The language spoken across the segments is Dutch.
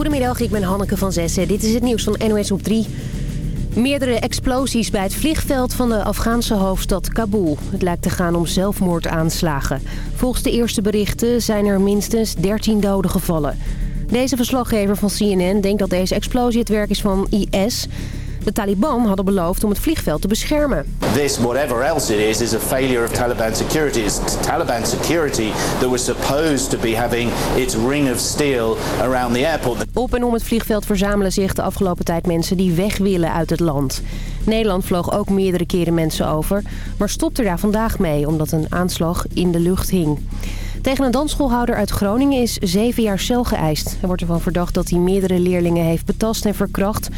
Goedemiddag, ik ben Hanneke van Zessen. Dit is het nieuws van NOS op 3. Meerdere explosies bij het vliegveld van de Afghaanse hoofdstad Kabul. Het lijkt te gaan om zelfmoordaanslagen. Volgens de eerste berichten zijn er minstens 13 doden gevallen. Deze verslaggever van CNN denkt dat deze explosie het werk is van IS... De Taliban hadden beloofd om het vliegveld te beschermen. This, whatever else it is, is a failure of Taliban security. It's Taliban security that was supposed to be having its ring of steel around the airport. Op en om het vliegveld verzamelen zich de afgelopen tijd mensen die weg willen uit het land. Nederland vloog ook meerdere keren mensen over, maar stopte daar vandaag mee omdat een aanslag in de lucht hing. Tegen een dansschoolhouder uit Groningen is zeven jaar cel geëist. Hij wordt ervan verdacht dat hij meerdere leerlingen heeft betast en verkracht.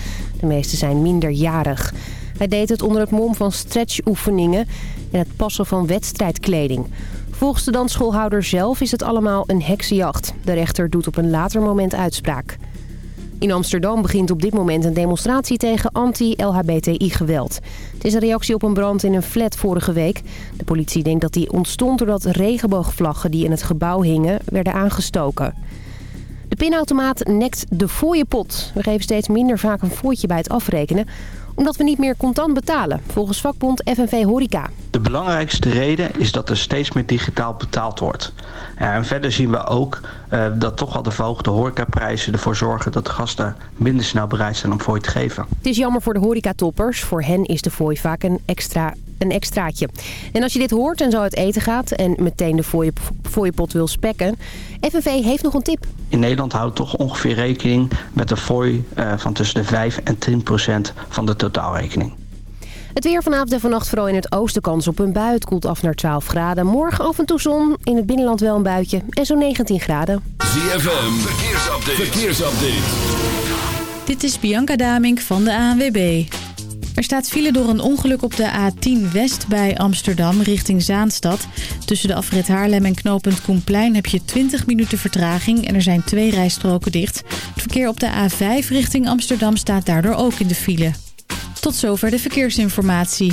De meeste zijn minderjarig. Hij deed het onder het mom van stretchoefeningen en het passen van wedstrijdkleding. Volgens de dansschoolhouder zelf is het allemaal een heksenjacht. De rechter doet op een later moment uitspraak. In Amsterdam begint op dit moment een demonstratie tegen anti-LHBTI-geweld. Het is een reactie op een brand in een flat vorige week. De politie denkt dat die ontstond doordat regenboogvlaggen die in het gebouw hingen werden aangestoken. De pinautomaat nekt de fooiepot. We geven steeds minder vaak een fooitje bij het afrekenen omdat we niet meer contant betalen, volgens vakbond FNV Horeca. De belangrijkste reden is dat er steeds meer digitaal betaald wordt. En verder zien we ook uh, dat toch al de verhoogde horecaprijzen ervoor zorgen dat de gasten minder snel bereid zijn om fooi te geven. Het is jammer voor de horecatoppers. Voor hen is de fooi vaak een extra een extraatje. En als je dit hoort en zo uit eten gaat en meteen de fooiepot wil spekken... FNV heeft nog een tip. In Nederland houdt toch ongeveer rekening met een fooi uh, van tussen de 5 en 10 procent van de totaalrekening. Het weer vanavond en vannacht vooral in het oosten kans op een bui. Het koelt af naar 12 graden. Morgen af en toe zon. In het binnenland wel een buitje. En zo'n 19 graden. ZFM. Verkeersupdate. Verkeersupdate. Dit is Bianca Damink van de ANWB. Er staat file door een ongeluk op de A10 West bij Amsterdam richting Zaanstad. Tussen de afrit Haarlem en knooppunt Koenplein heb je 20 minuten vertraging en er zijn twee rijstroken dicht. Het verkeer op de A5 richting Amsterdam staat daardoor ook in de file. Tot zover de verkeersinformatie.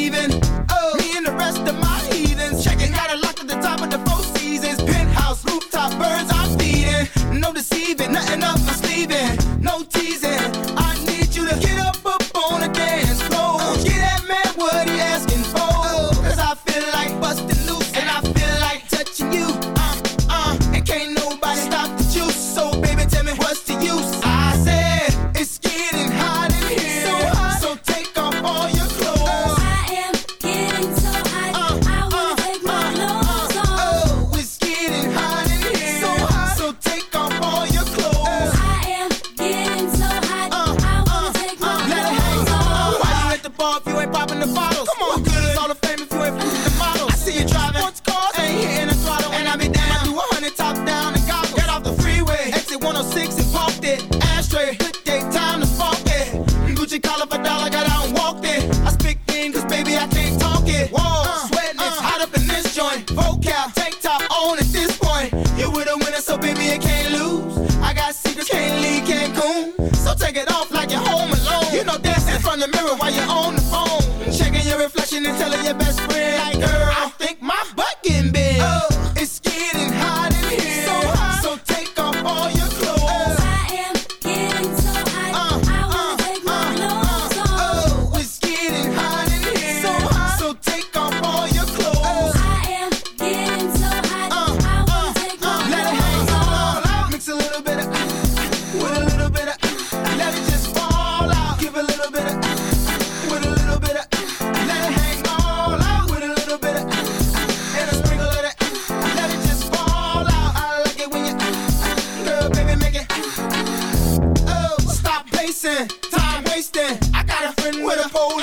leaving. Oh, me and the rest of my heathens. Checking out a lock at the top of the four seasons. Penthouse, rooftop, birds, I'm feeding. No deceiving, nothing time wasting. I got a friend with a pole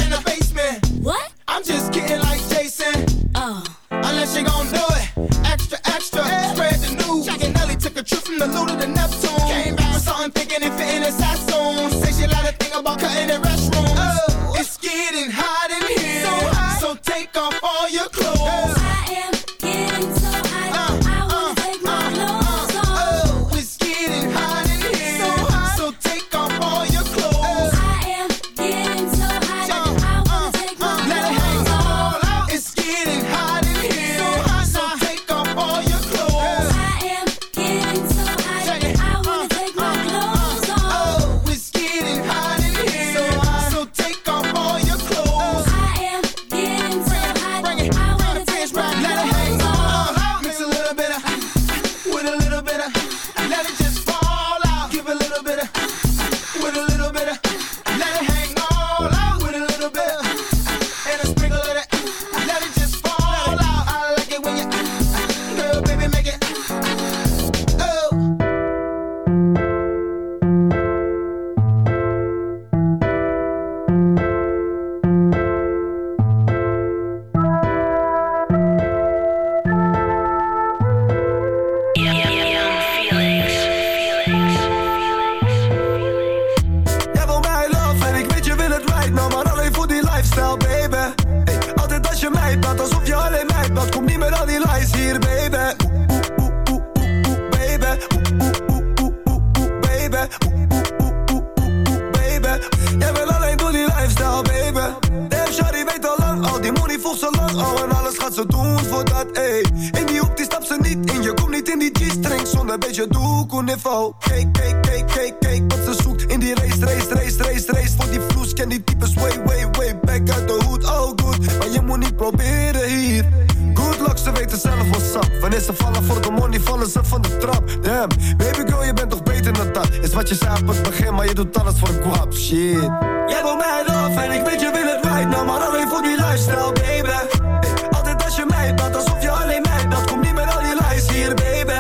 die money volgt zo lang al. En alles gaat ze doen voor dat, ey. In die hoek, die stapt ze niet in. Je komt niet in die G-string zonder beetje doek niveau. Kijk, kijk, kijk, kijk, kijk wat ze zoekt in die race, race, race, race, race. Voor die vloes ken die types way, way, way back uit de hoed. Oh good, maar je moet niet proberen hier. Good luck, ze weten zelf what's up. Wanneer ze vallen voor de money, vallen ze van de trap. Damn, baby girl, je bent toch dat. Is wat je zei op het begin, maar je doet alles voor een guap. Shit. Jij wil mij af en ik weet je wil het right now, maar alleen voor die lifestyle, baby. Hey, altijd als je mij belt, alsof je alleen mij belt. Kom niet met al die lies hier, baby.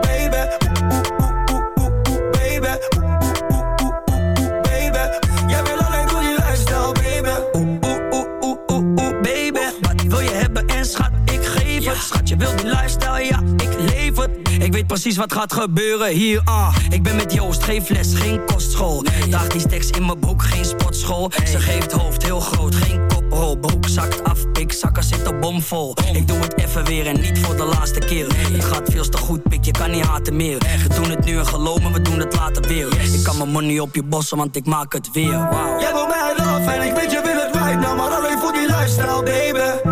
Baby. Baby. Baby. Jij wil alleen door die lifestyle, baby. Oeh, oeh, oeh, oeh, oeh, baby. Wat wil je hebben en schat, ik geef het. Schat, je wil die lifestyle, ja, ik. Ik weet precies wat gaat gebeuren hier, ah. Ik ben met Joost, geen fles, geen kostschool. Daag die steks in mijn broek, geen sportschool. Ze geeft hoofd heel groot, geen koprol. Broek zakt af, pik, zakken zitten bomvol. Ik doe het even weer en niet voor de laatste keer. Het gaat veel te goed, pik, je kan niet haten meer. We doen het nu en geloof me, we doen het later weer. Ik kan mijn money op je bossen, want ik maak het weer, wow. Jij wil mij af en ik weet je wil het right now, maar alleen voor die lifestyle, baby.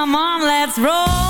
Come on, let's roll.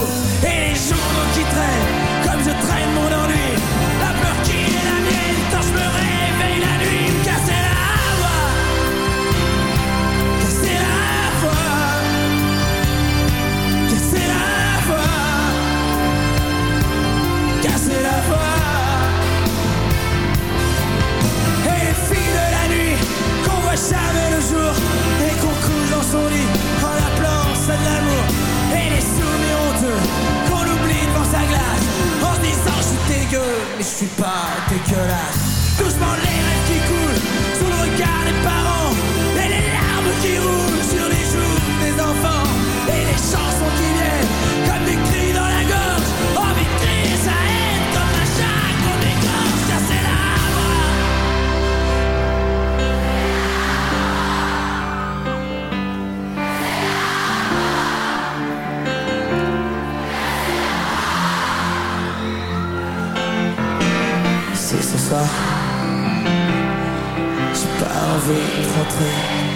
Je suis pas dégueulasse. Doucement les envie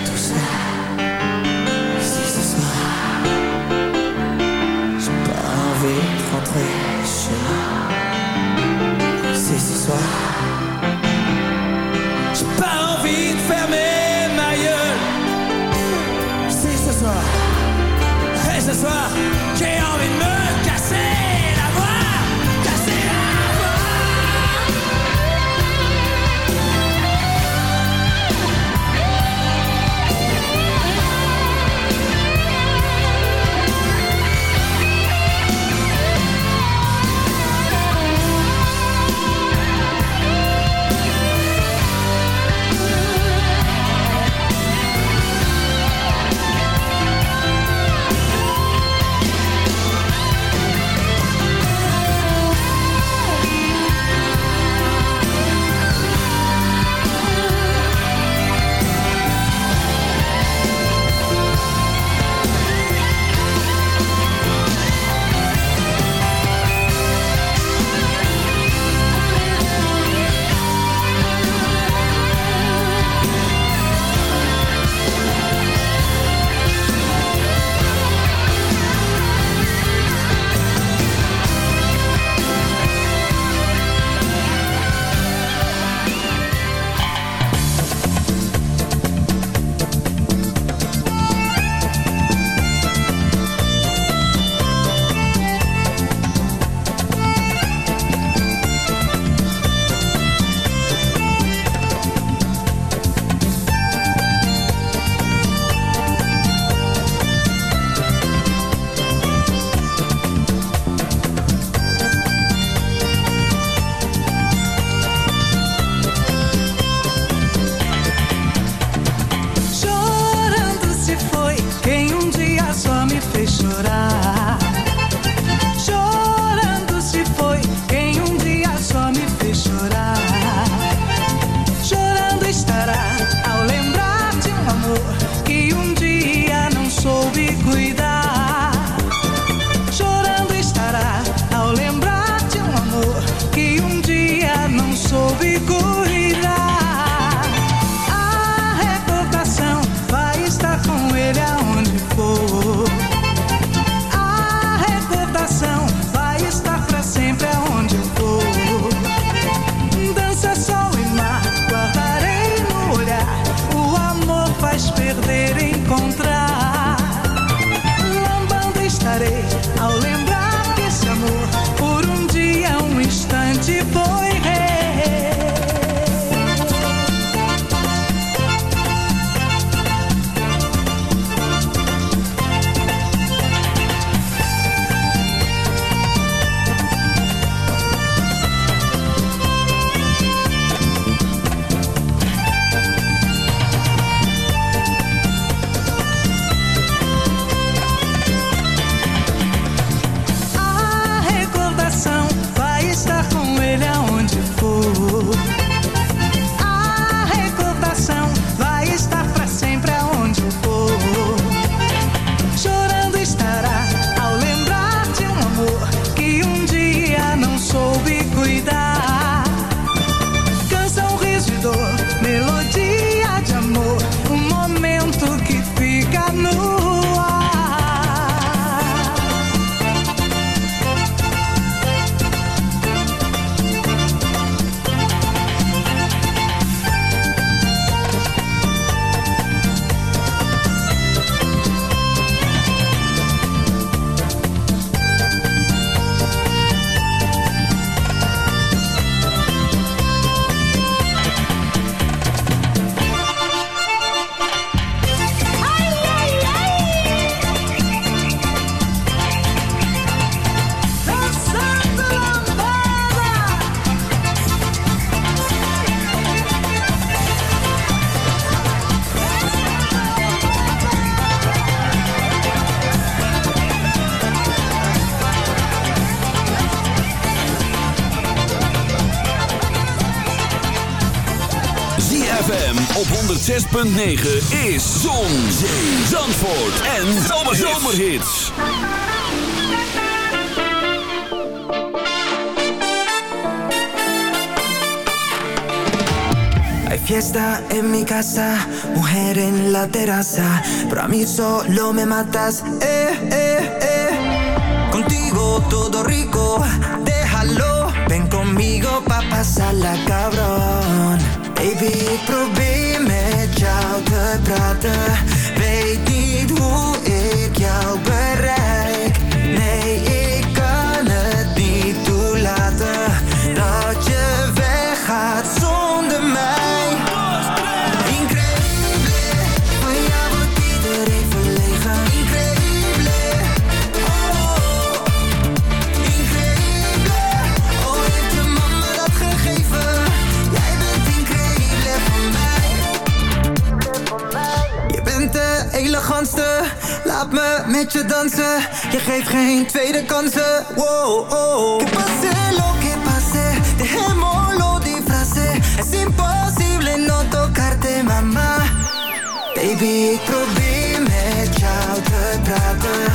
106.9 is Zon, Zandvoort en Zomerhits. Hay fiesta en mi casa, mujer en la terraza, pero a mí solo me matas, eh, eh, eh. Contigo todo rico, déjalo, ven conmigo pa' pasarla cabrón. Baby, probeer met jou te praten, weet niet hoe ik jou bereik. Je dansen. Geeft geen tweede kansen. Wow, oh. Que pase lo que pase, dejémoslo disfrace. Es imposible no tocarte, mama. Baby, ik probeer met jou te praten.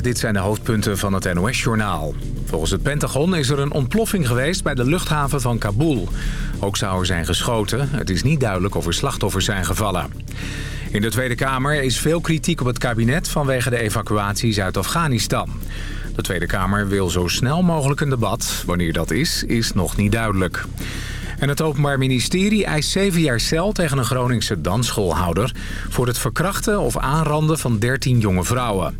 Dit zijn de hoofdpunten van het NOS-journaal. Volgens het Pentagon is er een ontploffing geweest bij de luchthaven van Kabul. Ook zou er zijn geschoten. Het is niet duidelijk of er slachtoffers zijn gevallen. In de Tweede Kamer is veel kritiek op het kabinet vanwege de evacuaties uit Afghanistan. De Tweede Kamer wil zo snel mogelijk een debat. Wanneer dat is, is nog niet duidelijk. En het Openbaar Ministerie eist zeven jaar cel tegen een Groningse dansschoolhouder... voor het verkrachten of aanranden van 13 jonge vrouwen.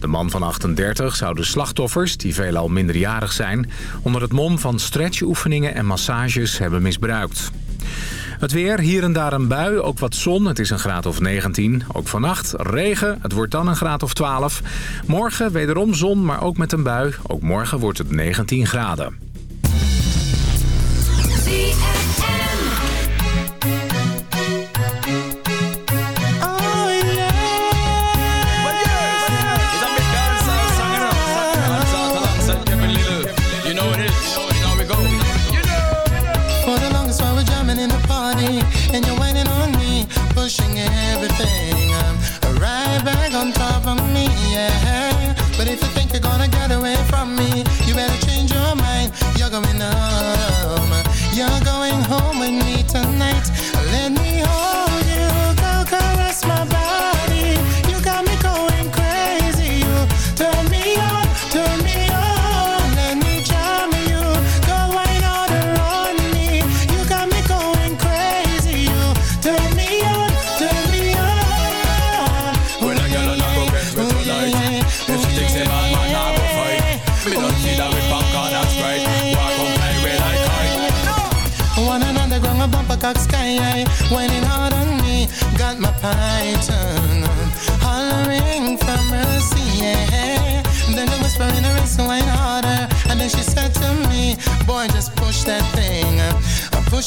De man van 38 zou de slachtoffers, die veelal minderjarig zijn... onder het mom van stretchoefeningen en massages hebben misbruikt. Het weer, hier en daar een bui, ook wat zon. Het is een graad of 19. Ook vannacht regen, het wordt dan een graad of 12. Morgen wederom zon, maar ook met een bui. Ook morgen wordt het 19 graden.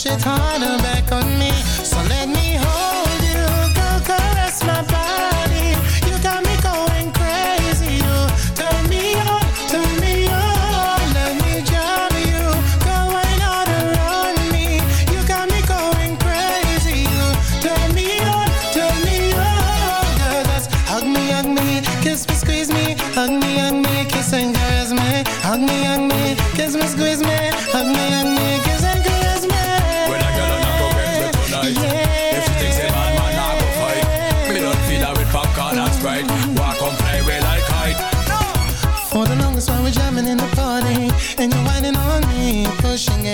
it's harder back on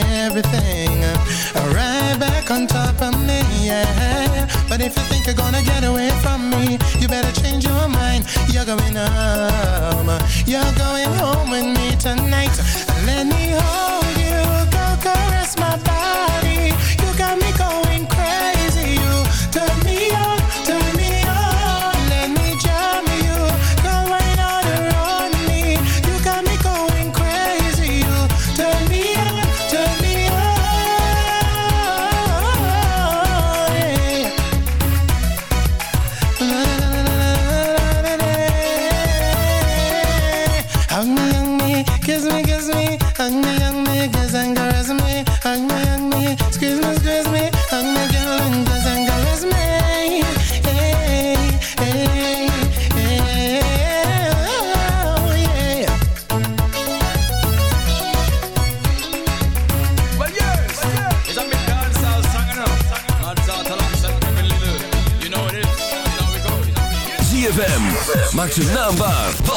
everything. Right back on top of me, yeah. But if you think you're gonna get away from me You better change your mind. You're going home. You're going home with me tonight. Let me hold you. Go caress my body.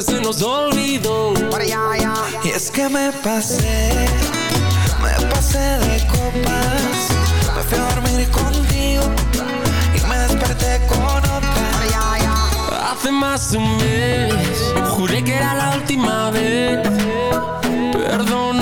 se nos olvidó. Y es que me pasé, me pasé de copas. Me fui a dormir contigo y me desperté con otra. Hace más de un mes, juré que era la última vez. Perdón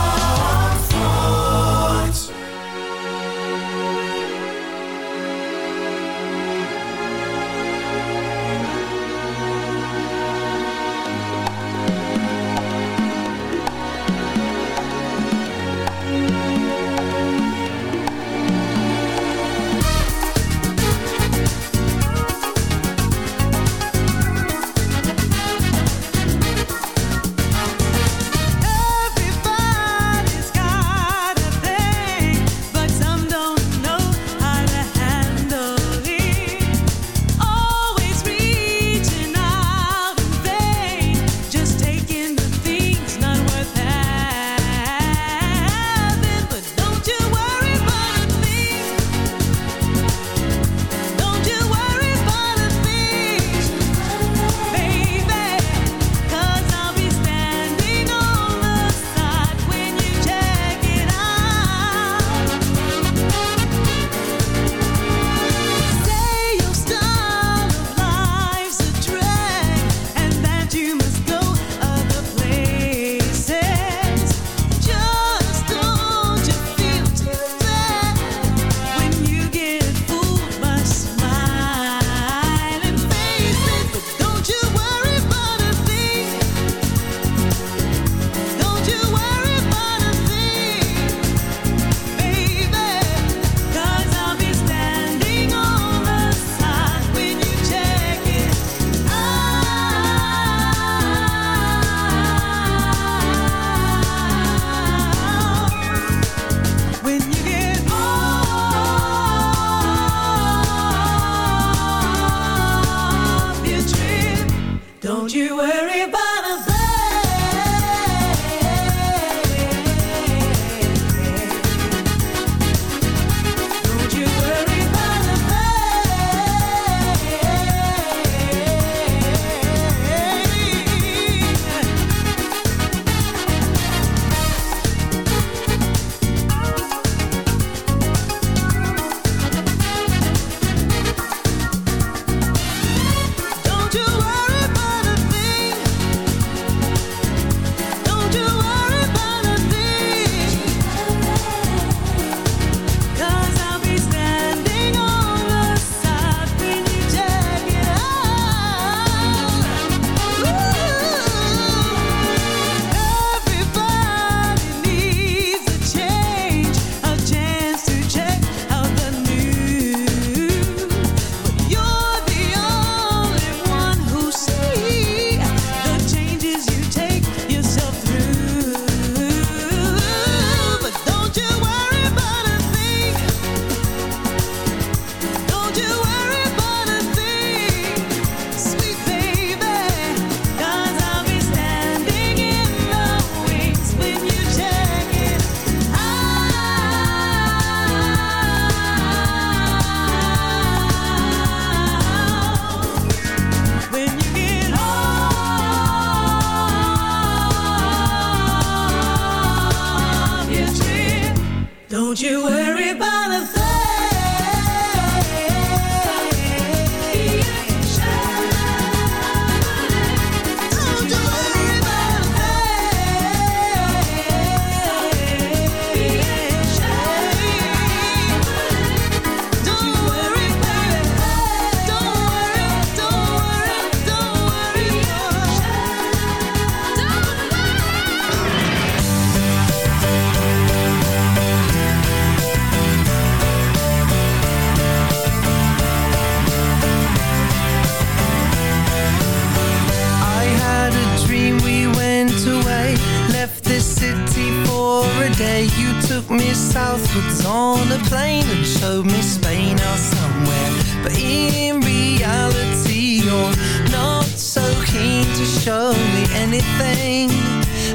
south looked on a plane and showed me Spain or somewhere. But in reality you're not so keen to show me anything.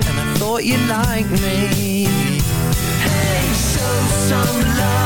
And I thought you liked me. Hey, show some love.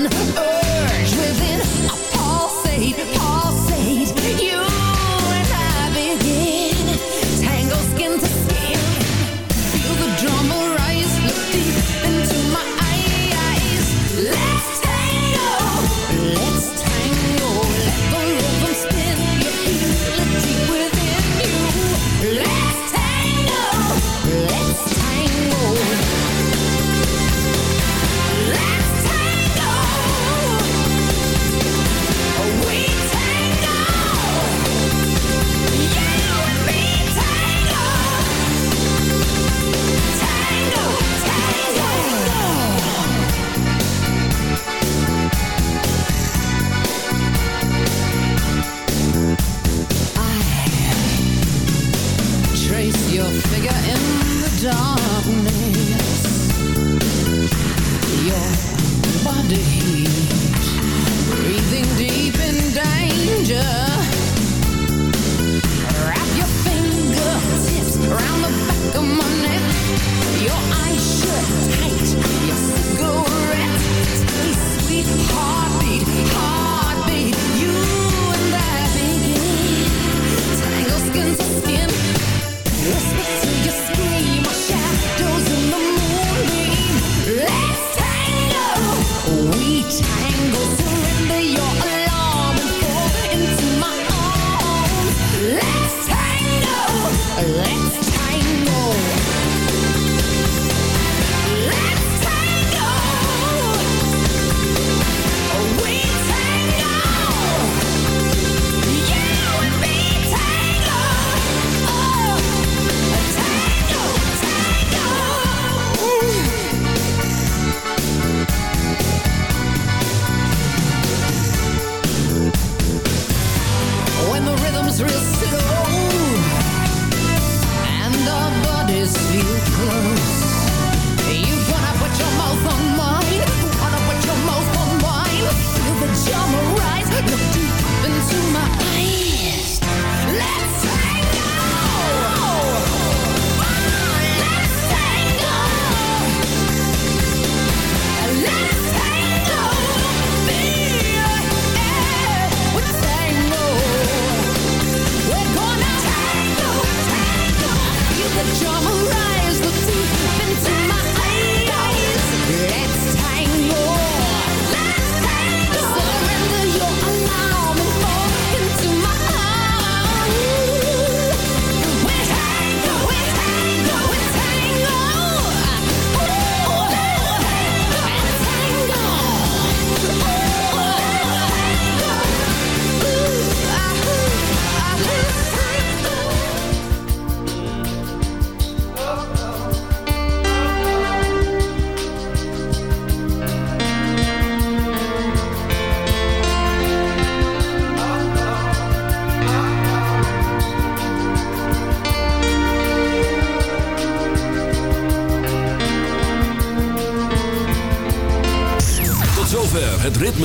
Oh